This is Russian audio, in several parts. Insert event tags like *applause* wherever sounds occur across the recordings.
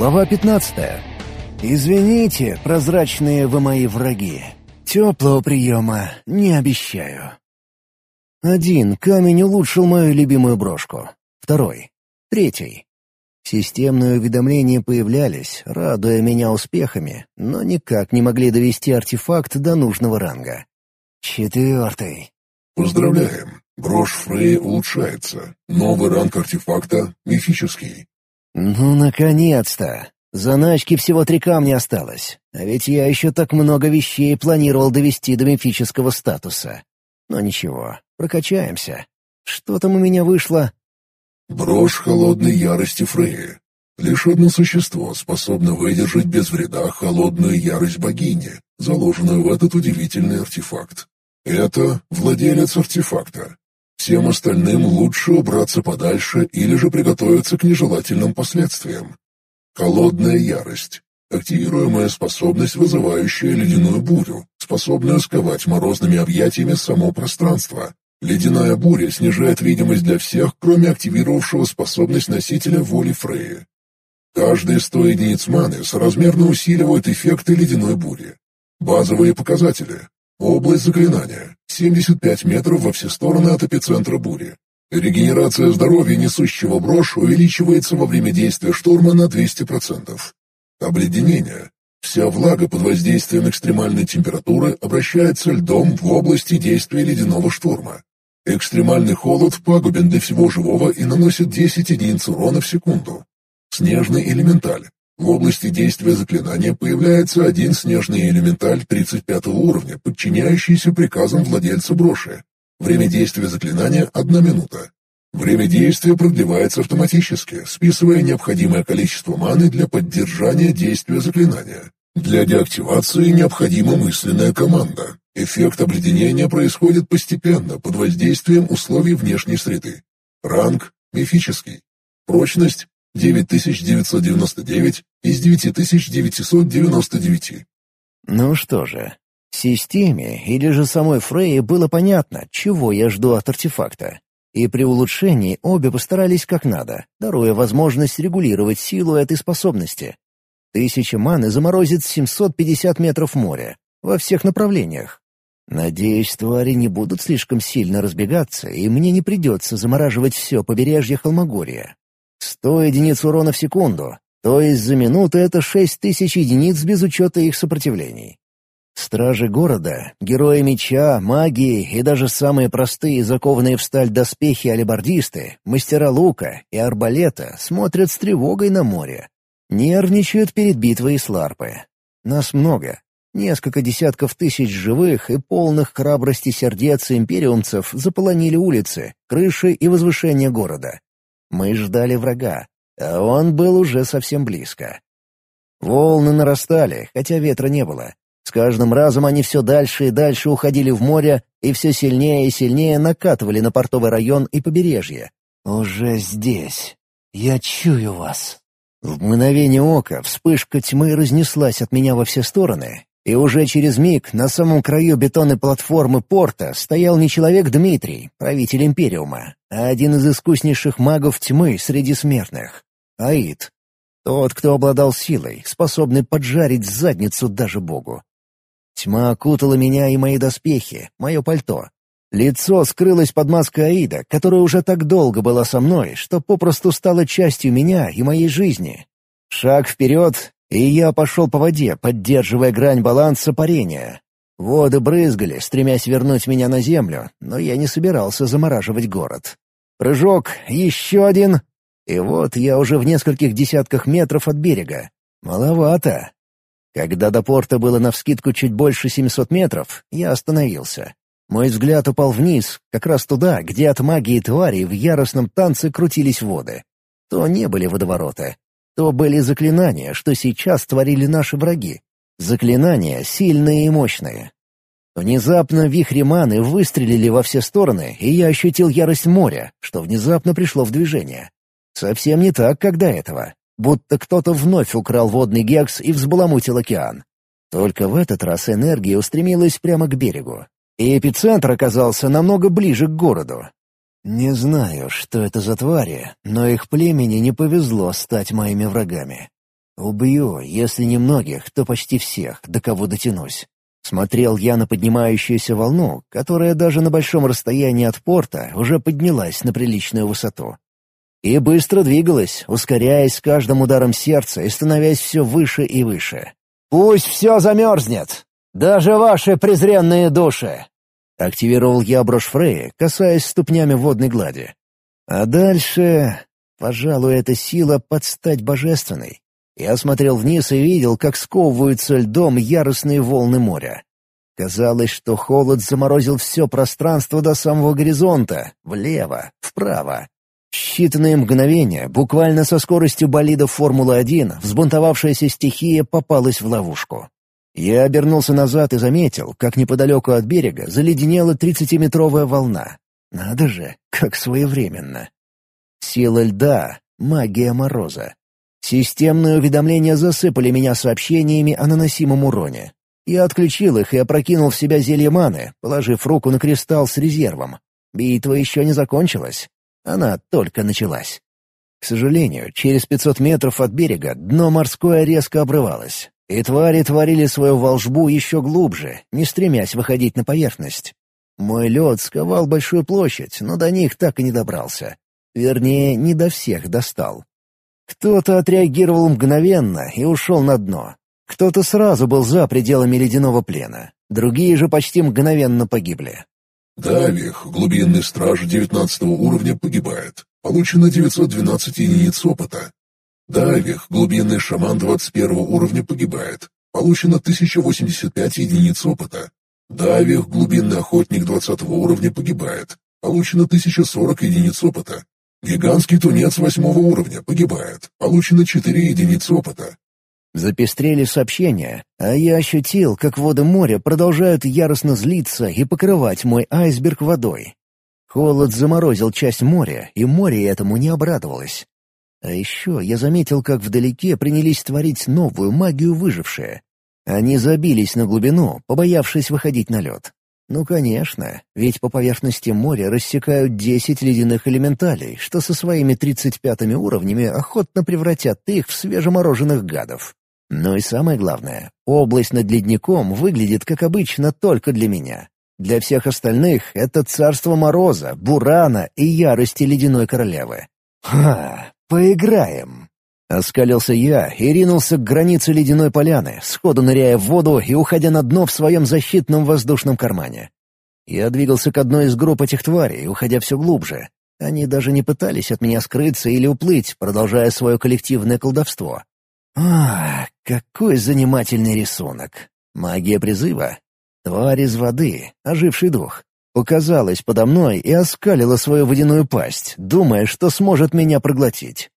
Глава 15. «Извините, прозрачные вы мои враги. Теплого приема не обещаю». Один камень улучшил мою любимую брошку. Второй. Третий. Системные уведомления появлялись, радуя меня успехами, но никак не могли довести артефакт до нужного ранга. Четвертый. Поздравляем! Брошь Фрей улучшается. Новый ранг артефакта — мифический. Ну, наконец-то! Заначки всего три камня осталось. А ведь я еще так много вещей планировал довести до мифического статуса. Но ничего, прокачаемся. Что там у меня вышло? Брошь холодной ярости Фреи. Лишь одно существо способно выдержать без вреда холодную ярость богини, заложенную в этот удивительный артефакт. Это владелец артефакта. Всем остальным лучше убраться подальше или же приготовиться к нежелательным последствиям. Холодная ярость. Активируемая способность, вызывающая ледяную бурю, способная сковать морозными объятиями само пространство. Ледяная буря снижает видимость для всех, кроме активировавшего способность носителя воли Фреи. Каждые 100 единиц маны соразмерно усиливают эффекты ледяной бури. Базовые показатели. Область заклинания. 75 метров во все стороны от эпицентра бури. Регенерация здоровья несущего брошь увеличивается во время действия шторма на 200%. Обледенение. Вся влага под воздействием экстремальной температуры обращается льдом в области действия ледяного шторма. Экстремальный холод пагубен для всего живого и наносит 10 единиц урона в секунду. Снежный элементаль. В области действия заклинания появляется один снежный элементаль 35 уровня, подчиняющийся приказам владельца броши. Время действия заклинания — одна минута. Время действия продлевается автоматически, списывая необходимое количество маны для поддержания действия заклинания. Для деактивации необходима мысленная команда. Эффект обледенения происходит постепенно под воздействием условий внешней среды. Ранг — мифический. Прочность — 9999 из 9999. Ну что же, Системе или же самой Фрейе было понятно, чего я жду от артефакта. И при улучшении обе постарались как надо, даруя возможность регулировать силу этой способности. Тысяча маны заморозит 750 метров моря во всех направлениях. Надеюсь, твари не будут слишком сильно разбегаться, и мне не придется замораживать все побережье Холмогория. Сто единиц урона в секунду, то есть за минуту это шесть тысяч единиц без учета их сопротивлений. Стражи города, герои меча, магии и даже самые простые закованные в сталь доспехи алибардисты, мастера лука и арбалета смотрят с тревогой на море. Нервничают перед битвой с ларпы. Нас много. Несколько десятков тысяч живых и полных храбрости сердец империумцев заполонили улицы, крыши и возвышения города. Мы ждали врага, а он был уже совсем близко. Волны нарастали, хотя ветра не было. С каждым разом они все дальше и дальше уходили в море и все сильнее и сильнее накатывали на портовый район и побережье. «Уже здесь. Я чую вас». В мгновение ока вспышка тьмы разнеслась от меня во все стороны, и уже через миг на самом краю бетонной платформы порта стоял не человек Дмитрий, правитель Империума, а один из искуснейших магов тьмы среди смертных — Аид. Тот, кто обладал силой, способный поджарить задницу даже богу. Тьма окутала меня и мои доспехи, мое пальто. Лицо скрылось под маской Аида, которая уже так долго была со мной, что попросту стала частью меня и моей жизни. Шаг вперед, и я пошел по воде, поддерживая грань баланса парения. Воды брызгали, стремясь вернуть меня на землю, но я не собирался замораживать город. Прыжок, еще один, и вот я уже в нескольких десятках метров от берега. Маловато. Когда до порта было навскидку чуть больше 700 метров, я остановился. Мой взгляд упал вниз, как раз туда, где от магии твари в яростном танце крутились воды. То не были водовороты, то были заклинания, что сейчас творили наши враги. Заклинания сильные и мощные. Внезапно вихри маны выстрелили во все стороны, и я ощутил ярость моря, что внезапно пришло в движение. Совсем не так, как до этого будто кто-то вновь украл водный гекс и взбаламутил океан. Только в этот раз энергия устремилась прямо к берегу, и эпицентр оказался намного ближе к городу. Не знаю, что это за твари, но их племени не повезло стать моими врагами. Убью, если не многих, то почти всех, до кого дотянусь. Смотрел я на поднимающуюся волну, которая даже на большом расстоянии от порта уже поднялась на приличную высоту. И быстро двигалась, ускоряясь с каждым ударом сердца и становясь все выше и выше. «Пусть все замерзнет! Даже ваши презренные души!» Активировал я брошь Фрея, касаясь ступнями водной глади. А дальше, пожалуй, эта сила подстать божественной. Я смотрел вниз и видел, как сковываются льдом яростные волны моря. Казалось, что холод заморозил все пространство до самого горизонта, влево, вправо. Считанные мгновения, буквально со скоростью болида Формулы-1, взбунтовавшаяся стихия попалась в ловушку. Я обернулся назад и заметил, как неподалеку от берега заледенела тридцатиметровая волна. Надо же, как своевременно. Сила льда, магия мороза. Системные уведомления засыпали меня сообщениями о наносимом уроне. Я отключил их и опрокинул в себя зелье маны, положив руку на кристалл с резервом. Битва еще не закончилась. Она только началась. К сожалению, через 500 метров от берега дно морское резко обрывалось, и твари творили свою волжбу еще глубже, не стремясь выходить на поверхность. Мой лед сковал большую площадь, но до них так и не добрался. Вернее, не до всех достал. Кто-то отреагировал мгновенно и ушел на дно. Кто-то сразу был за пределами ледяного плена. Другие же почти мгновенно погибли. Давих, глубинный страж 19 уровня, погибает. Получено 912 единиц опыта. Давих, глубинный шаман 21 уровня, погибает. Получено 1085 единиц опыта. Давих, глубинный охотник 20 уровня, погибает. Получено 1040 единиц опыта. Гигантский тунец восьмого уровня погибает. Получено четыре единицы опыта. Запестрели сообщения, а я ощутил, как воды моря продолжают яростно злиться и покрывать мой айсберг водой. Холод заморозил часть моря, и море этому не обрадовалось. А еще я заметил, как вдалеке принялись творить новую магию выжившие. Они забились на глубину, побоявшись выходить на лед. Ну, конечно, ведь по поверхности моря рассекают десять ледяных элементалей, что со своими тридцать пятыми уровнями охотно превратят их в свежемороженых гадов. Ну и самое главное, область над ледником выглядит как обычно только для меня. Для всех остальных — это царство мороза, бурана и ярости ледяной королевы. Ха, поиграем. Оскалился я и ринулся к границе ледяной поляны, сходу ныряя в воду и уходя на дно в своем защитном воздушном кармане. Я двигался к одной из групп этих тварей, уходя все глубже. Они даже не пытались от меня скрыться или уплыть, продолжая свое коллективное колдовство. А, какой занимательный рисунок. Магия призыва. Тварь из воды, оживший дух. Показалась подо мной и оскалила свою водяную пасть, думая, что сможет меня проглотить.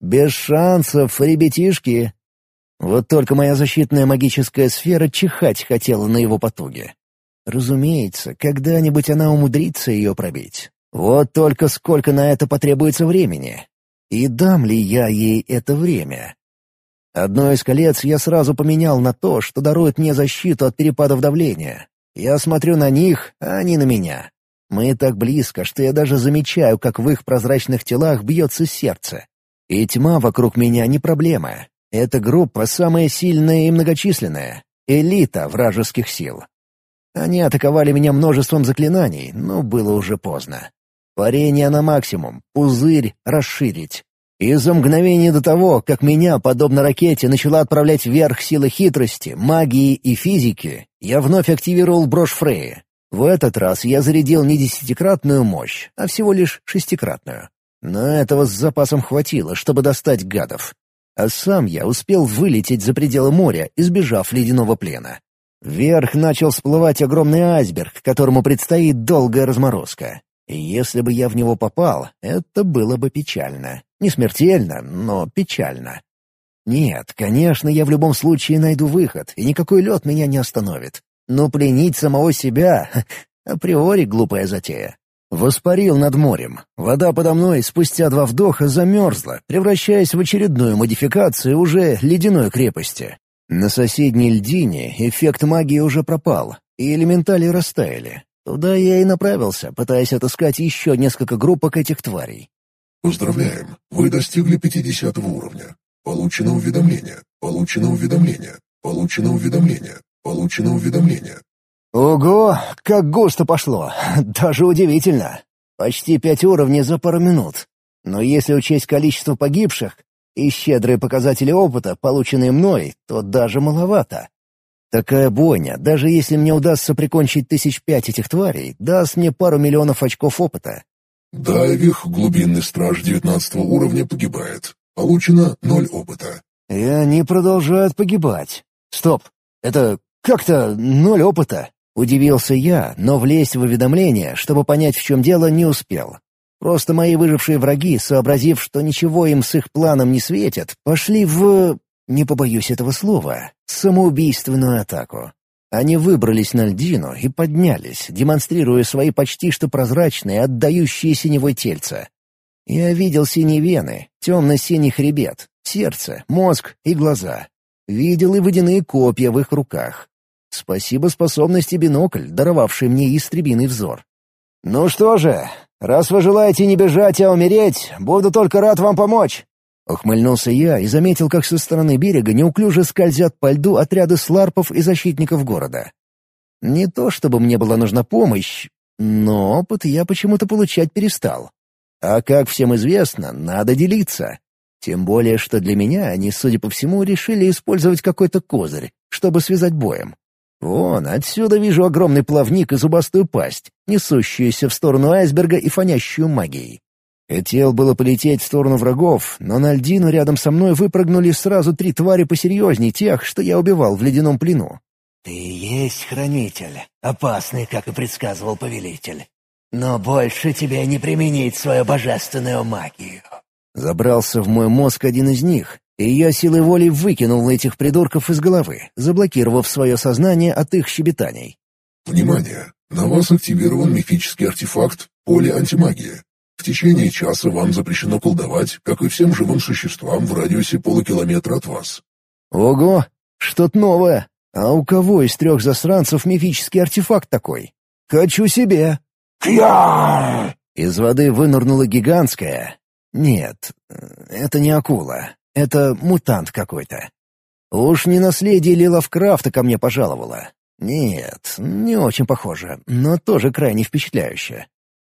Без шансов, ребятишки. Вот только моя защитная магическая сфера чихать хотела на его потуге. Разумеется, когда-нибудь она умудрится ее пробить. Вот только сколько на это потребуется времени. И дам ли я ей это время? Одно из колец я сразу поменял на то, что дарует мне защиту от перепадов давления. Я смотрю на них, а они на меня. Мы так близко, что я даже замечаю, как в их прозрачных телах бьется сердце. И тьма вокруг меня не проблема. Эта группа самая сильная и многочисленная. Элита вражеских сил. Они атаковали меня множеством заклинаний, но было уже поздно. Парение на максимум, пузырь расширить. И за мгновение до того, как меня, подобно ракете, начала отправлять вверх силы хитрости, магии и физики, я вновь активировал брошь Фрея. В этот раз я зарядил не десятикратную мощь, а всего лишь шестикратную. Но этого с запасом хватило, чтобы достать гадов. А сам я успел вылететь за пределы моря, избежав ледяного плена. Вверх начал всплывать огромный айсберг, которому предстоит долгая разморозка. И если бы я в него попал, это было бы печально. Не смертельно, но печально. Нет, конечно, я в любом случае найду выход, и никакой лед меня не остановит. Но пленить самого себя — априори глупая затея. Воспарил над морем. Вода подо мной спустя два вдоха замерзла, превращаясь в очередную модификацию уже ледяной крепости. На соседней льдине эффект магии уже пропал, и элементали растаяли. Туда я и направился, пытаясь отыскать еще несколько группок этих тварей. Поздравляем, вы достигли 50 уровня. Получено уведомление. Получено уведомление. Получено уведомление. Получено уведомление. Ого, как густо пошло. Даже удивительно. Почти пять уровней за пару минут. Но если учесть количество погибших и щедрые показатели опыта, полученные мной, то даже маловато. Такая бойня, даже если мне удастся прикончить тысяч пять этих тварей, даст мне пару миллионов очков опыта. Дайвих, глубинный страж девятнадцатого уровня, погибает. Получено ноль опыта. И они продолжают погибать. Стоп, это как-то ноль опыта. Удивился я, но влезть в уведомление, чтобы понять, в чем дело, не успел. Просто мои выжившие враги, сообразив, что ничего им с их планом не светит, пошли в... не побоюсь этого слова, самоубийственную атаку. Они выбрались на льдину и поднялись, демонстрируя свои почти что прозрачные, отдающие синевой тельца. Я видел синие вены, темно-синий хребет, сердце, мозг и глаза. Видел и водяные копья в их руках. Спасибо способности бинокль, даровавший мне истребиный взор. «Ну что же, «Раз вы желаете не бежать, а умереть, буду только рад вам помочь!» Ухмыльнулся я и заметил, как со стороны берега неуклюже скользят по льду отряды сларпов и защитников города. Не то чтобы мне была нужна помощь, но опыт я почему-то получать перестал. А как всем известно, надо делиться. Тем более, что для меня они, судя по всему, решили использовать какой-то козырь, чтобы связать боем. Вон, отсюда вижу огромный плавник и зубастую пасть, несущуюся в сторону айсберга и фонящую магией. Хотел было полететь в сторону врагов, но на льдину рядом со мной выпрыгнули сразу три твари посерьезней тех, что я убивал в ледяном плену. «Ты есть хранитель, опасный, как и предсказывал повелитель. Но больше тебе не применить свою божественную магию». Забрался в мой мозг один из них, и я силой воли выкинул этих придурков из головы, заблокировав свое сознание от их щебетаний. «Внимание! На вас активирован мифический артефакт «Поле антимагии». В течение часа вам запрещено колдовать, как и всем живым существам в радиусе полукилометра от вас». «Ого! Что-то новое! А у кого из трех засранцев мифический артефакт такой? Хочу себе!» «Кьяр!» Из воды вынырнула гигантская. Нет, это не акула. Это мутант какой-то. Уж не наследие ли Лавкрафта ко мне пожаловало? Нет, не очень похоже, но тоже крайне впечатляюще.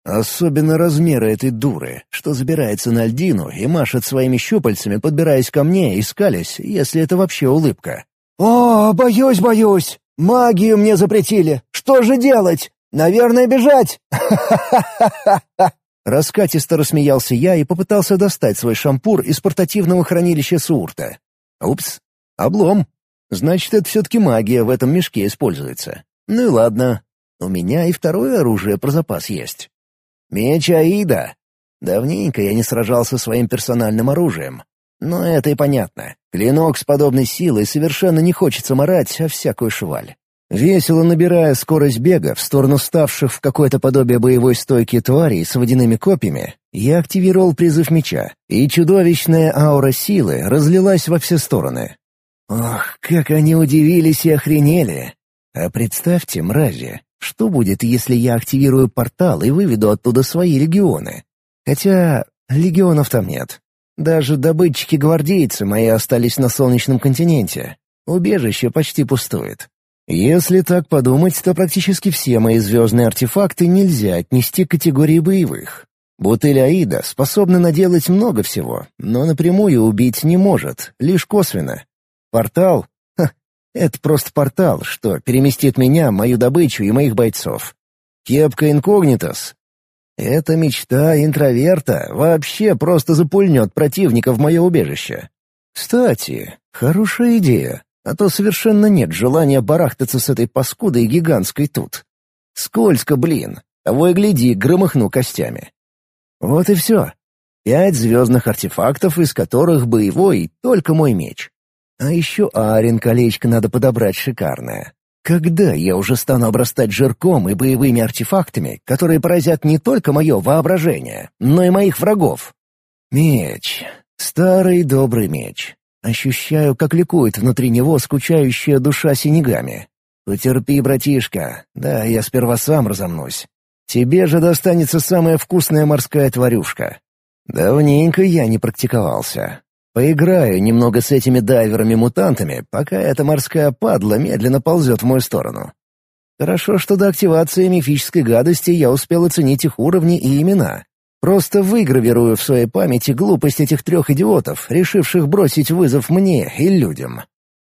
Особенно размеры этой дуры, что забирается на льдину и машет своими щупальцами, подбираясь ко мне и скалясь, если это вообще улыбка. «О, боюсь, боюсь! Магию мне запретили! Что же делать? Наверное, бежать!» *laughs* Раскатисто рассмеялся я и попытался достать свой шампур из портативного хранилища Суурта. Упс, облом. Значит, это все-таки магия в этом мешке используется. Ну и ладно. У меня и второе оружие про запас есть. Меч Аида. Давненько я не сражался своим персональным оружием. Но это и понятно. Клинок с подобной силой совершенно не хочется морать, а всякую шваль. Весело набирая скорость бега в сторону ставших в какое-то подобие боевой стойки тварей с водяными копьями, я активировал призыв меча, и чудовищная аура силы разлилась во все стороны. Ох, как они удивились и охренели! А представьте, мрази, что будет, если я активирую портал и выведу оттуда свои легионы? Хотя легионов там нет. Даже добытчики-гвардейцы мои остались на солнечном континенте. Убежище почти пустует. Если так подумать, то практически все мои звездные артефакты нельзя отнести к категории боевых. Бутыль Аида способна наделать много всего, но напрямую убить не может, лишь косвенно. Портал? Это просто портал, что переместит меня, мою добычу и моих бойцов. Кепка инкогнитос. Эта мечта интроверта вообще просто запульнет противника в мое убежище. Кстати, хорошая идея а то совершенно нет желания барахтаться с этой паскудой гигантской тут. Скользко, блин, того и гляди, громыхну костями. Вот и все. Пять звездных артефактов, из которых боевой — только мой меч. А еще Арен колечко надо подобрать шикарное. Когда я уже стану обрастать жирком и боевыми артефактами, которые поразят не только мое воображение, но и моих врагов? Меч. Старый добрый меч. Ощущаю, как ликует внутри него скучающая душа синегами. «Потерпи, братишка. Да, я сперва сам разомнусь. Тебе же достанется самая вкусная морская тварюшка. Давненько я не практиковался. Поиграю немного с этими дайверами-мутантами, пока эта морская падла медленно ползет в мою сторону. Хорошо, что до активации мифической гадости я успел оценить их уровни и имена. Просто выгравирую в своей памяти глупость этих трех идиотов, решивших бросить вызов мне и людям.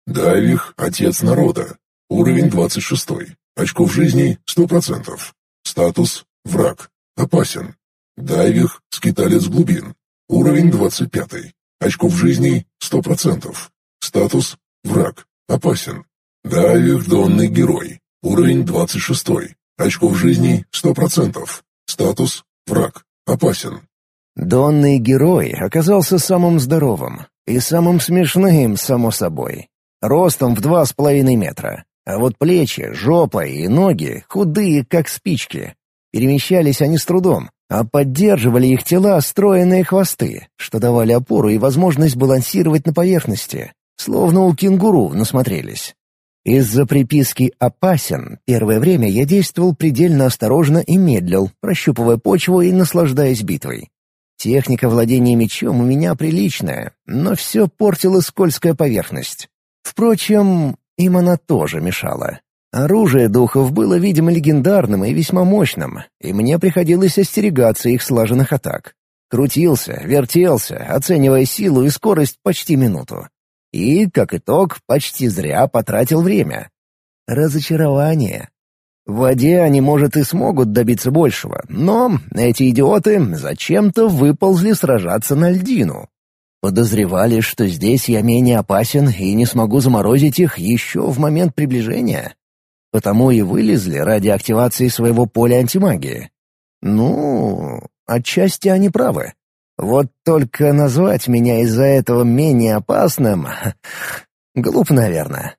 Дайвих — отец народа. Уровень 26. Очков жизни — 100%. Статус — враг. Опасен. Дайвих — скиталец глубин. Уровень 25. Очков жизни — 100%. Статус — враг. Опасен. Дайвих — донный герой. Уровень 26. Очков жизни — 100%. Статус — враг. Опасен. Донный герой оказался самым здоровым и самым смешным, само собой. Ростом в два с половиной метра. А вот плечи, жопа и ноги худые, как спички. Перемещались они с трудом, а поддерживали их тела стройные хвосты, что давали опору и возможность балансировать на поверхности, словно у кенгуру насмотрелись. Из-за приписки «опасен» первое время я действовал предельно осторожно и медлил, прощупывая почву и наслаждаясь битвой. Техника владения мечом у меня приличная, но все портила скользкая поверхность. Впрочем, им она тоже мешала. Оружие духов было, видимо, легендарным и весьма мощным, и мне приходилось остерегаться их слаженных атак. Крутился, вертелся, оценивая силу и скорость почти минуту. И, как итог, почти зря потратил время. Разочарование. В воде они, может, и смогут добиться большего, но эти идиоты зачем-то выползли сражаться на льдину. Подозревали, что здесь я менее опасен и не смогу заморозить их еще в момент приближения. Потому и вылезли ради активации своего поля антимагии. Ну, отчасти они правы. Вот только назвать меня из-за этого менее опасным... Глуп, наверное.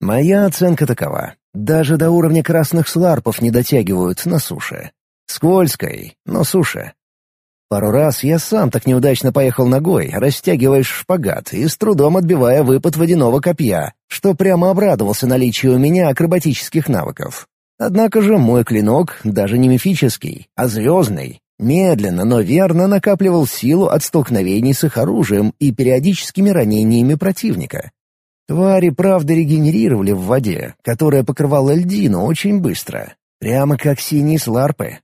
Моя оценка такова. Даже до уровня красных сларпов не дотягивают на суше. Скользкой, но суше. Пару раз я сам так неудачно поехал ногой, растягивая шпагат и с трудом отбивая выпад водяного копья, что прямо обрадовался наличию у меня акробатических навыков. Однако же мой клинок даже не мифический, а звездный, Медленно, но верно накапливал силу от столкновений с их оружием и периодическими ранениями противника. Твари, правда, регенерировали в воде, которая покрывала льдину очень быстро, прямо как синие сларпы.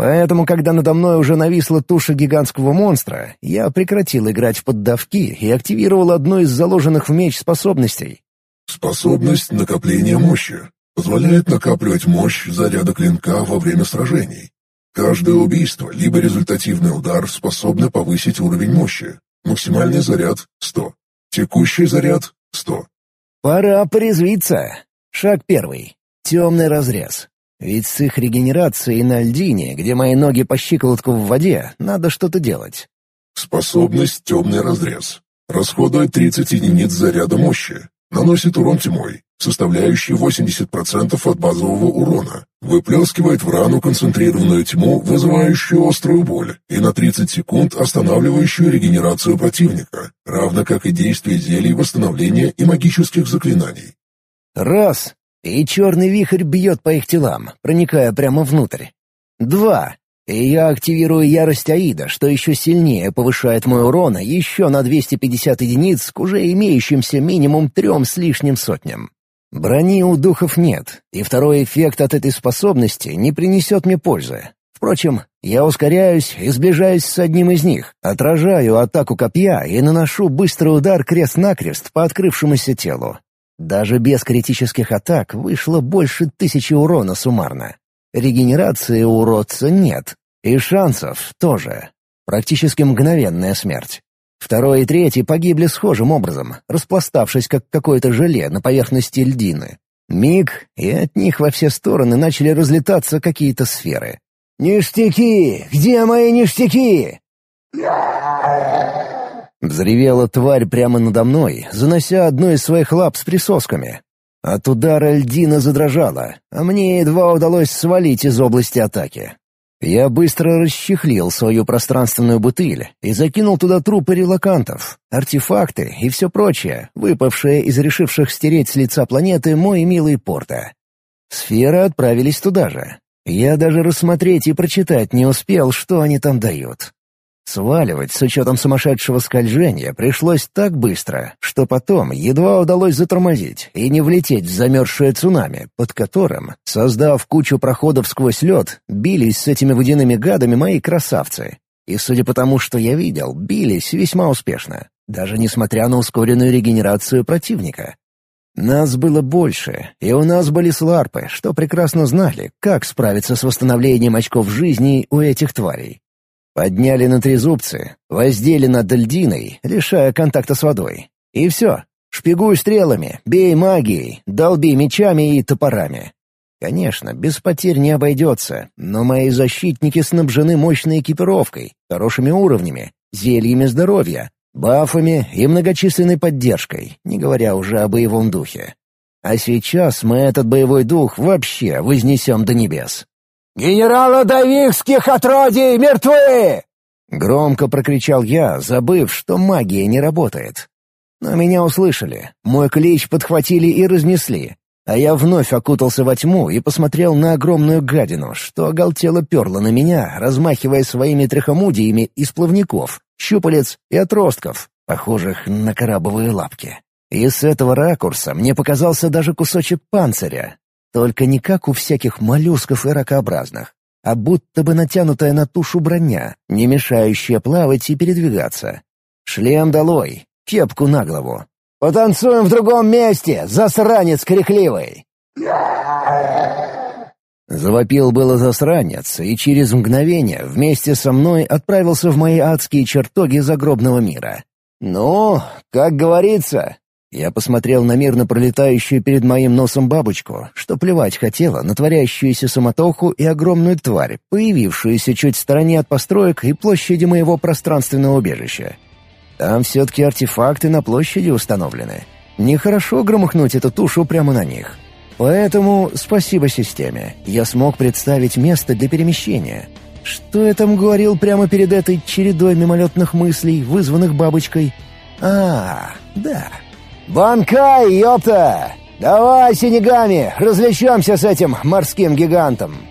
Поэтому, когда надо мной уже нависла туша гигантского монстра, я прекратил играть в поддавки и активировал одну из заложенных в меч способностей. Способность накопления мощи. Позволяет накапливать мощь заряда клинка во время сражений. Каждое убийство либо результативный удар способны повысить уровень мощи. Максимальный заряд — 100. Текущий заряд — 100. Пора порезвиться. Шаг первый. Темный разрез. Ведь с их регенерацией на льдине, где мои ноги по щиколотку в воде, надо что-то делать. Способность «Темный разрез». Расходует 30 единиц заряда мощи. Наносит урон тьмой составляющий 80% от базового урона, выплескивает в рану концентрированную тьму, вызывающую острую боль, и на 30 секунд останавливающую регенерацию противника, равно как и действие зелий восстановления и магических заклинаний. Раз. И черный вихрь бьет по их телам, проникая прямо внутрь. Два. И я активирую ярость Аида, что еще сильнее повышает мой урон еще на 250 единиц к уже имеющимся минимум трем с лишним сотням. Брони у духов нет, и второй эффект от этой способности не принесет мне пользы. Впрочем, я ускоряюсь и сближаюсь с одним из них, отражаю атаку копья и наношу быстрый удар крест-накрест по открывшемуся телу. Даже без критических атак вышло больше тысячи урона суммарно. Регенерации у уродца нет, и шансов тоже. Практически мгновенная смерть. Второй и третий погибли схожим образом, распластавшись как какое-то желе на поверхности льдины. Миг, и от них во все стороны начали разлетаться какие-то сферы. «Ништяки! Где мои ништяки?» Взревела тварь прямо надо мной, занося одну из своих лап с присосками. От удара льдина задрожала, а мне едва удалось свалить из области атаки. Я быстро расчехлил свою пространственную бутыль и закинул туда трупы релакантов, артефакты и все прочее, выпавшее из решивших стереть с лица планеты мой милый порта. Сферы отправились туда же. Я даже рассмотреть и прочитать не успел, что они там дают. Сваливать с учетом сумасшедшего скольжения пришлось так быстро, что потом едва удалось затормозить и не влететь в замерзшее цунами, под которым, создав кучу проходов сквозь лед, бились с этими водяными гадами мои красавцы. И судя по тому, что я видел, бились весьма успешно, даже несмотря на ускоренную регенерацию противника. Нас было больше, и у нас были сларпы, что прекрасно знали, как справиться с восстановлением очков жизни у этих тварей. Подняли на трезубцы, воздели над льдиной, лишая контакта с водой. И все. Шпигуй стрелами, бей магией, долби мечами и топорами. Конечно, без потерь не обойдется, но мои защитники снабжены мощной экипировкой, хорошими уровнями, зельями здоровья, бафами и многочисленной поддержкой, не говоря уже о боевом духе. А сейчас мы этот боевой дух вообще вознесем до небес. «Генерала Давихских отродий мертвы!» Громко прокричал я, забыв, что магия не работает. Но меня услышали, мой клич подхватили и разнесли, а я вновь окутался во тьму и посмотрел на огромную гадину, что оголтело перло на меня, размахивая своими трехомудиями из плавников, щупалец и отростков, похожих на крабовые лапки. И с этого ракурса мне показался даже кусочек панциря, только не как у всяких моллюсков и ракообразных, а будто бы натянутая на тушу броня, не мешающая плавать и передвигаться. Шлем долой, кепку на голову. «Потанцуем в другом месте, засранец крикливый!» Завопил было засранец, и через мгновение вместе со мной отправился в мои адские чертоги загробного мира. «Ну, как говорится, я посмотрел на мирно пролетающую перед моим носом бабочку, что плевать хотела на творящуюся самотоху и огромную тварь, появившуюся чуть в стороне от построек и площади моего пространственного убежища. Там все-таки артефакты на площади установлены. Нехорошо громыхнуть эту тушу прямо на них. Поэтому спасибо системе. Я смог представить место для перемещения. Что я там говорил прямо перед этой чередой мимолетных мыслей, вызванных бабочкой? А, да. «Банкай, ёпта! Давай, синегами, развлечемся с этим морским гигантом!»